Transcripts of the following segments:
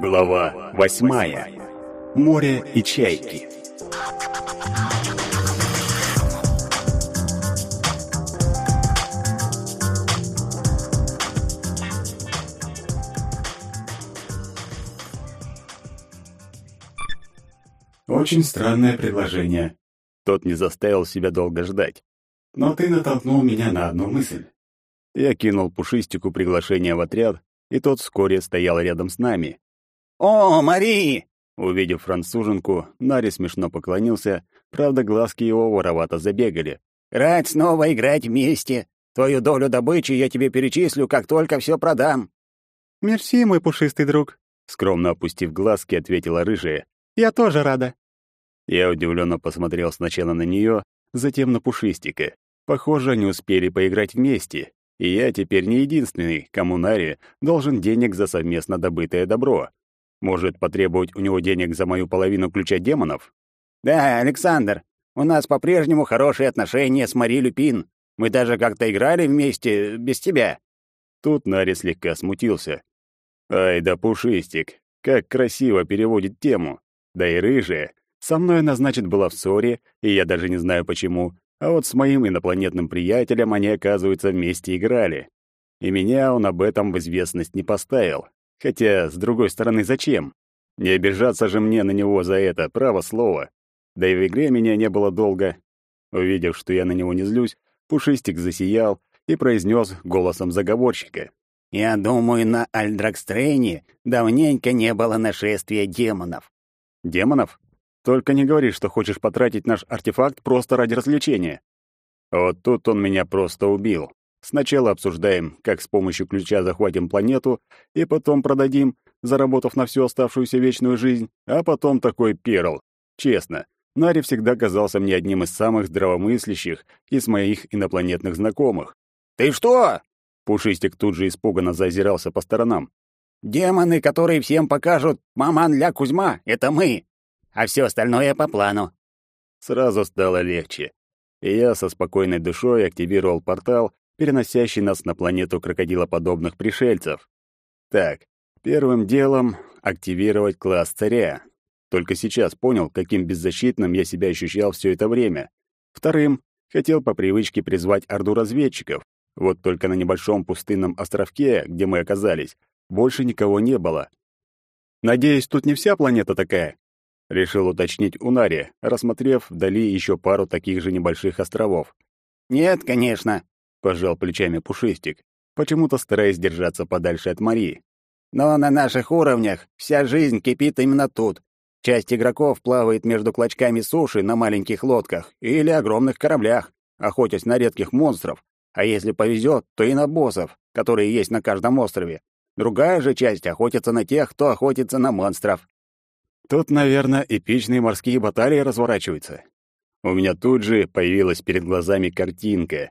Глава восьмая. Море и чайки. Очень странное предложение. Тот не заставил себя долго ждать. Но ты натолкнул меня на одну мысль. Я кинул Пушистику приглашение в отряд, и тот вскоре стоял рядом с нами. «О, Мари!» Увидев француженку, Нари смешно поклонился, правда, глазки его воровато забегали. «Рад снова играть вместе. Твою долю добычи я тебе перечислю, как только все продам». «Мерси, мой пушистый друг», — скромно опустив глазки, ответила рыжая. «Я тоже рада». Я удивленно посмотрел сначала на нее, затем на Пушистика. Похоже, они успели поиграть вместе, и я теперь не единственный, кому Нари должен денег за совместно добытое добро. Может, потребовать у него денег за мою половину ключа демонов? Да, Александр, у нас по-прежнему хорошие отношения с Мари Люпин. Мы даже как-то играли вместе без тебя. Тут Нари слегка смутился. Ай да пушистик, как красиво переводит тему. Да и рыжая. Со мной она, значит, была в ссоре, и я даже не знаю почему. А вот с моим инопланетным приятелем они, оказывается, вместе играли. И меня он об этом в известность не поставил. Хотя, с другой стороны, зачем? Не обижаться же мне на него за это, право слово. Да и в игре меня не было долго. Увидев, что я на него не злюсь, Пушистик засиял и произнес голосом заговорщика. «Я думаю, на Альдракстрейне давненько не было нашествия демонов». «Демонов? Только не говори, что хочешь потратить наш артефакт просто ради развлечения». Вот тут он меня просто убил. Сначала обсуждаем, как с помощью ключа захватим планету и потом продадим, заработав на всю оставшуюся вечную жизнь, а потом такой перл. Честно, Нари всегда казался мне одним из самых здравомыслящих из моих инопланетных знакомых. «Ты что?» Пушистик тут же испуганно зазирался по сторонам. «Демоны, которые всем покажут «Маман ля Кузьма» — это мы, а все остальное по плану». Сразу стало легче, и я со спокойной душой активировал портал переносящий нас на планету крокодилоподобных пришельцев. Так, первым делом активировать класс царя. Только сейчас понял, каким беззащитным я себя ощущал все это время. Вторым, хотел по привычке призвать орду разведчиков. Вот только на небольшом пустынном островке, где мы оказались, больше никого не было. «Надеюсь, тут не вся планета такая?» Решил уточнить у Нари, рассмотрев вдали еще пару таких же небольших островов. «Нет, конечно», — пожал плечами Пушистик, почему-то стараясь держаться подальше от Марии. «Но на наших уровнях вся жизнь кипит именно тут. Часть игроков плавает между клочками суши на маленьких лодках или огромных кораблях, охотясь на редких монстров, а если повезет, то и на боссов, которые есть на каждом острове. Другая же часть охотится на тех, кто охотится на монстров. Тут, наверное, эпичные морские баталии разворачиваются. У меня тут же появилась перед глазами картинка,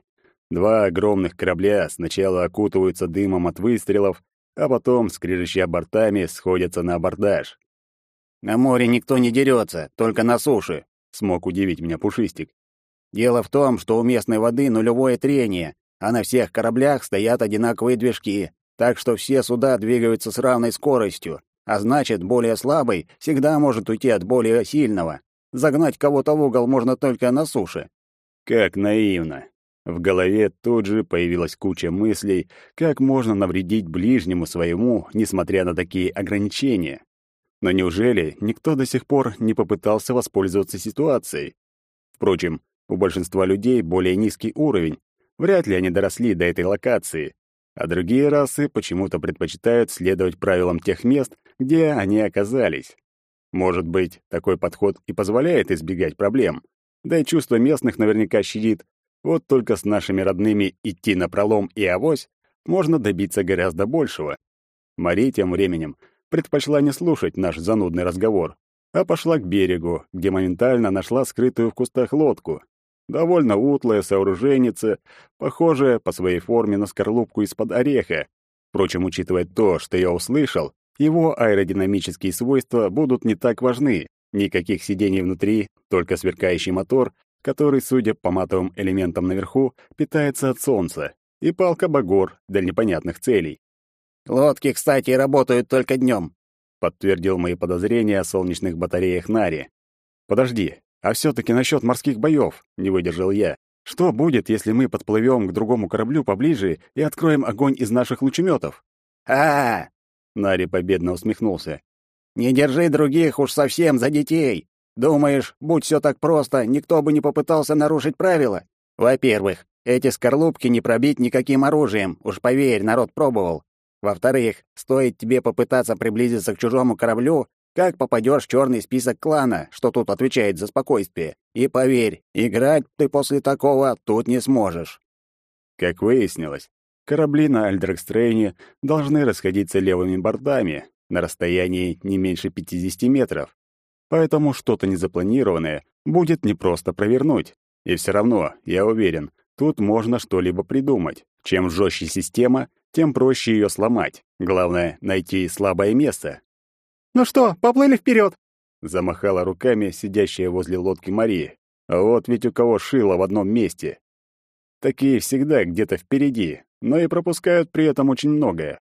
Два огромных корабля сначала окутываются дымом от выстрелов, а потом, скрежеща бортами, сходятся на абордаж. «На море никто не дерется, только на суше», — смог удивить меня Пушистик. «Дело в том, что у местной воды нулевое трение, а на всех кораблях стоят одинаковые движки, так что все суда двигаются с равной скоростью, а значит, более слабый всегда может уйти от более сильного. Загнать кого-то в угол можно только на суше». Как наивно. В голове тут же появилась куча мыслей, как можно навредить ближнему своему, несмотря на такие ограничения. Но неужели никто до сих пор не попытался воспользоваться ситуацией? Впрочем, у большинства людей более низкий уровень, вряд ли они доросли до этой локации, а другие расы почему-то предпочитают следовать правилам тех мест, где они оказались. Может быть, такой подход и позволяет избегать проблем, да и чувство местных наверняка щадит, вот только с нашими родными идти на пролом и авось можно добиться гораздо большего. Мари тем временем предпочла не слушать наш занудный разговор, а пошла к берегу, где моментально нашла скрытую в кустах лодку. Довольно утлая сооруженница, похожая по своей форме на скорлупку из-под ореха. Впрочем, учитывая то, что я услышал, его аэродинамические свойства будут не так важны. Никаких сидений внутри, только сверкающий мотор который, судя по матовым элементам наверху, питается от солнца, и палка-багор для непонятных целей. «Лодки, кстати, работают только днем. подтвердил мои подозрения о солнечных батареях Нари. Подожди, а все таки насчет морских боев, не выдержал я. Что будет, если мы подплывем к другому кораблю поближе и откроем огонь из наших лучеметов? А, -а, -а Нари победно усмехнулся. Не держи других уж совсем за детей. Думаешь, будь все так просто, никто бы не попытался нарушить правила? Во-первых, эти скорлупки не пробить никаким оружием, уж поверь, народ пробовал. Во-вторых, стоит тебе попытаться приблизиться к чужому кораблю, как попадешь в черный список клана, что тут отвечает за спокойствие. И поверь, играть ты после такого тут не сможешь. Как выяснилось, корабли на Альдрекстрейне должны расходиться левыми бортами на расстоянии не меньше 50 метров. Поэтому что-то незапланированное будет непросто провернуть. И все равно, я уверен, тут можно что-либо придумать. Чем жестче система, тем проще ее сломать. Главное — найти слабое место. «Ну что, поплыли вперед? Замахала руками сидящая возле лодки Мария. А вот ведь у кого шило в одном месте. Такие всегда где-то впереди, но и пропускают при этом очень многое.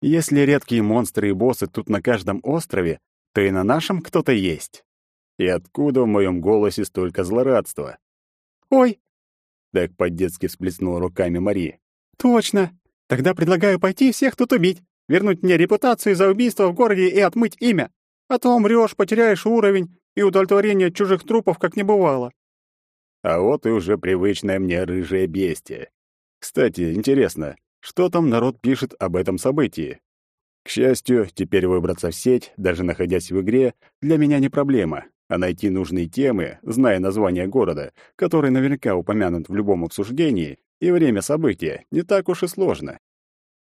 Если редкие монстры и боссы тут на каждом острове, то и на нашем кто-то есть. И откуда в моем голосе столько злорадства? «Ой!» — так по-детски всплеснула руками Мари. «Точно! Тогда предлагаю пойти всех тут убить, вернуть мне репутацию за убийство в городе и отмыть имя. А то умрёшь, потеряешь уровень, и удовлетворение от чужих трупов как не бывало». А вот и уже привычное мне рыжее бестие. Кстати, интересно, что там народ пишет об этом событии? К счастью, теперь выбраться в сеть, даже находясь в игре, для меня не проблема, а найти нужные темы, зная название города, который наверняка упомянут в любом обсуждении, и время события, не так уж и сложно.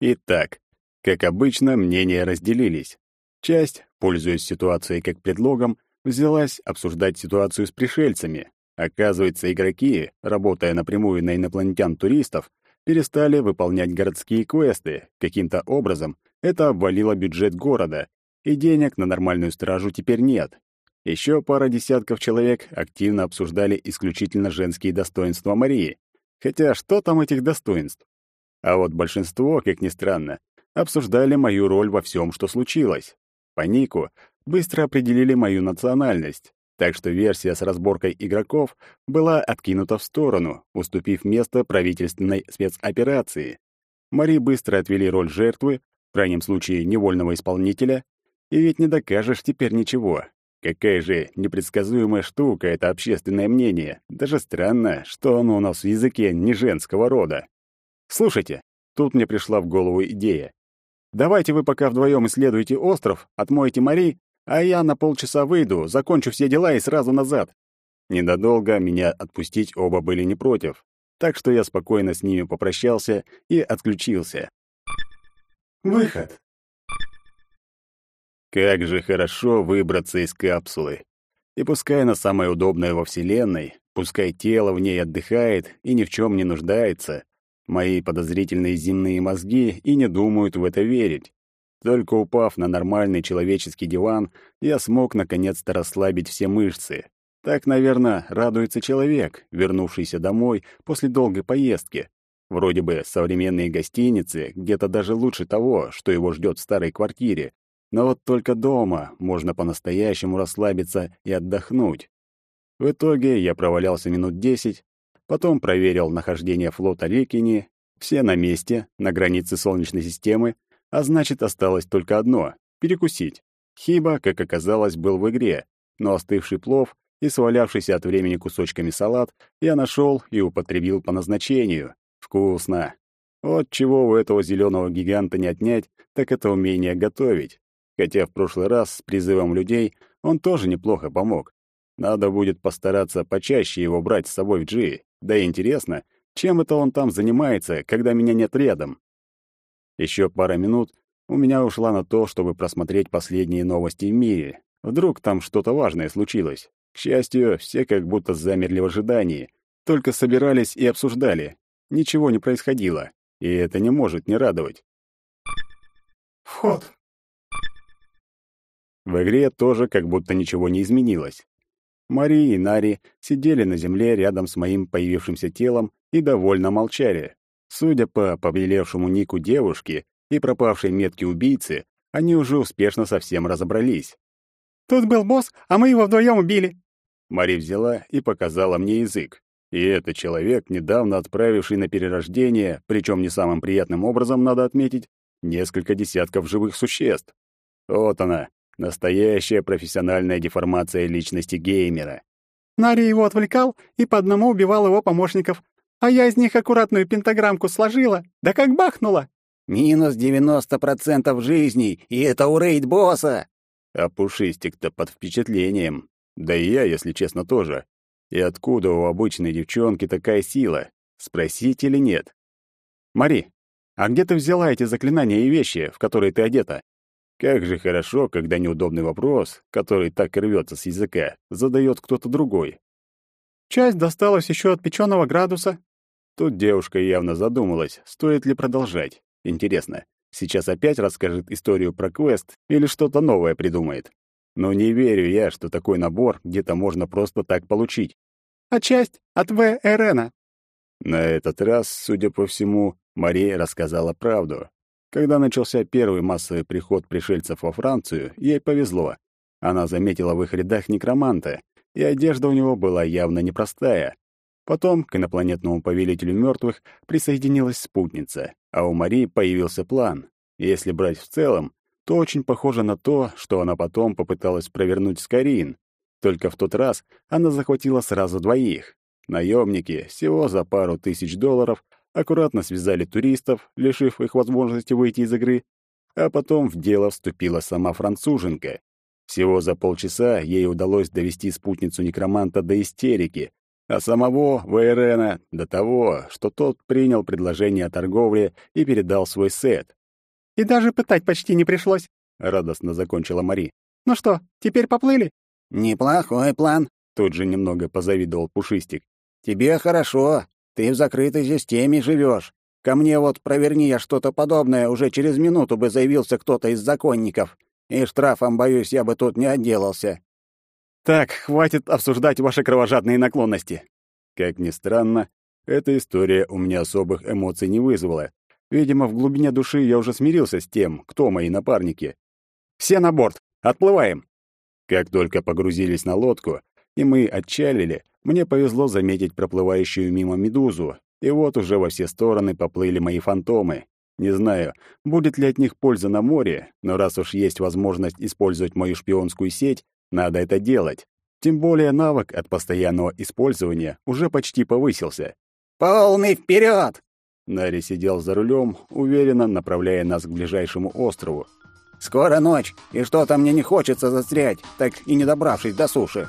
Итак, как обычно, мнения разделились. Часть, пользуясь ситуацией как предлогом, взялась обсуждать ситуацию с пришельцами. Оказывается, игроки, работая напрямую на инопланетян-туристов, перестали выполнять городские квесты. Каким-то образом это обвалило бюджет города, и денег на нормальную стражу теперь нет. Еще пара десятков человек активно обсуждали исключительно женские достоинства Марии. Хотя что там этих достоинств? А вот большинство, как ни странно, обсуждали мою роль во всем, что случилось. По нику быстро определили мою национальность, так что версия с разборкой игроков была откинута в сторону, уступив место правительственной спецоперации. Мари быстро отвели роль жертвы, в крайнем случае невольного исполнителя, и ведь не докажешь теперь ничего. Какая же непредсказуемая штука это общественное мнение. Даже странно, что оно у нас в языке не женского рода. Слушайте, тут мне пришла в голову идея. Давайте вы пока вдвоем исследуете остров, отмоете Мари, а я на полчаса выйду, закончу все дела и сразу назад. Недолго меня отпустить оба были не против, так что я спокойно с ними попрощался и отключился. Выход. Как же хорошо выбраться из капсулы. И пускай она самая удобная во Вселенной, пускай тело в ней отдыхает и ни в чем не нуждается, мои подозрительные земные мозги и не думают в это верить. Только упав на нормальный человеческий диван, я смог наконец-то расслабить все мышцы. Так, наверное, радуется человек, вернувшийся домой после долгой поездки. Вроде бы современные гостиницы где-то даже лучше того, что его ждет в старой квартире, но вот только дома можно по-настоящему расслабиться и отдохнуть. В итоге я провалялся минут десять, потом проверил нахождение флота Рекини, все на месте, на границе Солнечной системы, а значит, осталось только одно — перекусить. Хиба, как оказалось, был в игре, но остывший плов и свалявшийся от времени кусочками салат я нашел и употребил по назначению. Вкусно. Вот чего у этого зеленого гиганта не отнять, так это умение готовить хотя в прошлый раз с призывом людей он тоже неплохо помог. Надо будет постараться почаще его брать с собой в Джи. Да и интересно, чем это он там занимается, когда меня нет рядом. Еще пара минут у меня ушла на то, чтобы просмотреть последние новости в мире. Вдруг там что-то важное случилось. К счастью, все как будто замерли в ожидании, только собирались и обсуждали. Ничего не происходило, и это не может не радовать. «Вход», в игре тоже как будто ничего не изменилось. Мари и Нари сидели на земле рядом с моим появившимся телом и довольно молчали. Судя по побелевшему нику девушки и пропавшей метке убийцы, они уже успешно совсем разобрались. «Тут был босс, а мы его вдвоем убили». Мари взяла и показала мне язык. И это человек, недавно отправивший на перерождение, причем не самым приятным образом, надо отметить, несколько десятков живых существ. Вот она, настоящая профессиональная деформация личности геймера. Нари его отвлекал и по одному убивал его помощников, а я из них аккуратную пентаграммку сложила, да как бахнула. Минус девяносто процентов жизней, и это у рейд-босса. А Пушистик-то под впечатлением. Да и я, если честно, тоже. И откуда у обычной девчонки такая сила? Спросить или нет? Мари, а где ты взяла эти заклинания и вещи, в которые ты одета? Как же хорошо, когда неудобный вопрос, который так и рвется с языка, задает кто-то другой. Часть досталась еще от печеного градуса. Тут девушка явно задумалась, стоит ли продолжать. Интересно, сейчас опять расскажет историю про квест или что-то новое придумает? Но не верю я, что такой набор где-то можно просто так получить. А часть от В. Эрена. На этот раз, судя по всему, Мария рассказала правду. Когда начался первый массовый приход пришельцев во Францию, ей повезло. Она заметила в их рядах некроманта, и одежда у него была явно непростая. Потом к инопланетному повелителю мертвых присоединилась спутница, а у Марии появился план. Если брать в целом, то очень похоже на то, что она потом попыталась провернуть с Карин. Только в тот раз она захватила сразу двоих. Наемники всего за пару тысяч долларов аккуратно связали туристов, лишив их возможности выйти из игры, а потом в дело вступила сама француженка. Всего за полчаса ей удалось довести спутницу некроманта до истерики, а самого Вейрена до того, что тот принял предложение о торговле и передал свой сет. И даже пытать почти не пришлось, радостно закончила Мари. Ну что, теперь поплыли? Неплохой план, тут же немного позавидовал Пушистик. Тебе хорошо. Ты в закрытой системе живешь. Ко мне вот проверни я что-то подобное, уже через минуту бы заявился кто-то из законников. И штрафом, боюсь, я бы тут не отделался. Так, хватит обсуждать ваши кровожадные наклонности. Как ни странно, эта история у меня особых эмоций не вызвала, Видимо, в глубине души я уже смирился с тем, кто мои напарники. «Все на борт! Отплываем!» Как только погрузились на лодку, и мы отчалили, мне повезло заметить проплывающую мимо медузу, и вот уже во все стороны поплыли мои фантомы. Не знаю, будет ли от них польза на море, но раз уж есть возможность использовать мою шпионскую сеть, надо это делать. Тем более навык от постоянного использования уже почти повысился. «Полный вперед! Нари сидел за рулем, уверенно направляя нас к ближайшему острову. «Скоро ночь, и что-то мне не хочется застрять, так и не добравшись до суши».